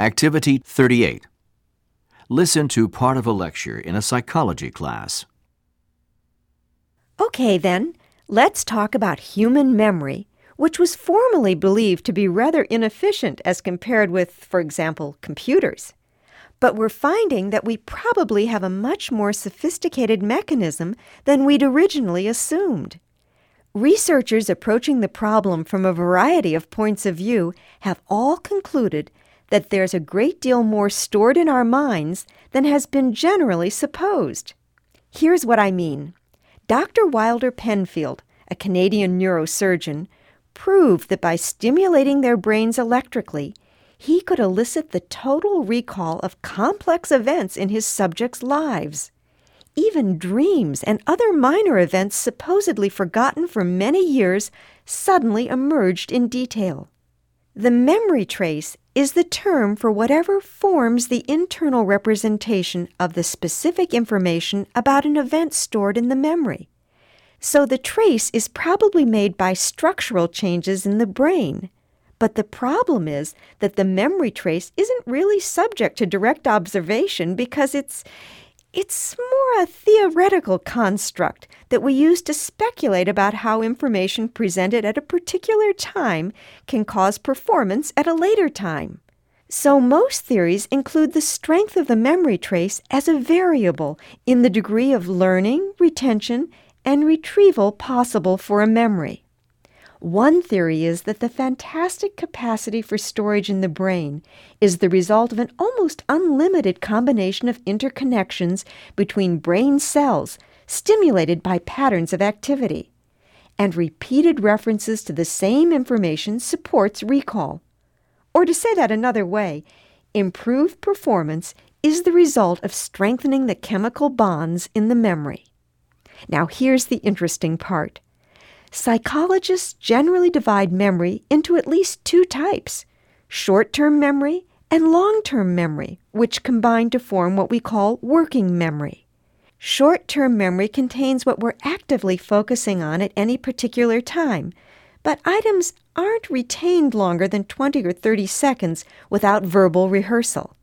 Activity 38. Listen to part of a lecture in a psychology class. Okay, then, let's talk about human memory, which was formerly believed to be rather inefficient as compared with, for example, computers. But we're finding that we probably have a much more sophisticated mechanism than we'd originally assumed. Researchers approaching the problem from a variety of points of view have all concluded that there's a great deal more stored in our minds than has been generally supposed. Here's what I mean. Dr. Wilder Penfield, a Canadian neurosurgeon, proved that by stimulating their brains electrically, he could elicit the total recall of complex events in his subjects' lives. Even dreams and other minor events supposedly forgotten for many years suddenly emerged in detail. The memory trace is the term for whatever forms the internal representation of the specific information about an event stored in the memory. So the trace is probably made by structural changes in the brain. But the problem is that the memory trace isn't really subject to direct observation because it's it's more a theoretical construct that we use to speculate about how information presented at a particular time can cause performance at a later time. So, most theories include the strength of the memory trace as a variable in the degree of learning, retention, and retrieval possible for a memory. One theory is that the fantastic capacity for storage in the brain is the result of an almost unlimited combination of interconnections between brain cells stimulated by patterns of activity. And repeated references to the same information supports recall. Or to say that another way, improved performance is the result of strengthening the chemical bonds in the memory. Now, here's the interesting part. Psychologists generally divide memory into at least two types short term memory and long term memory, which combine to form what we call working memory. Short term memory contains what we're actively focusing on at any particular time, but items aren't retained longer than 20 or 30 seconds without verbal rehearsal.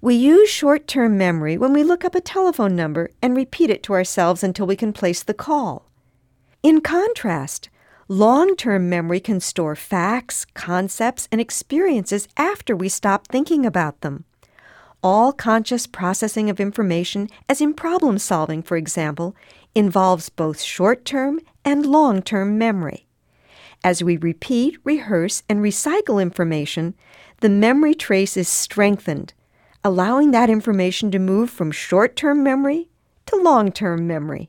We use short term memory when we look up a telephone number and repeat it to ourselves until we can place the call. In contrast, long term memory can store facts, concepts, and experiences after we stop thinking about them. All conscious processing of information, as in problem solving, for example, involves both short term and long term memory. As we repeat, rehearse, and recycle information, the memory trace is strengthened, allowing that information to move from short term memory to long term memory.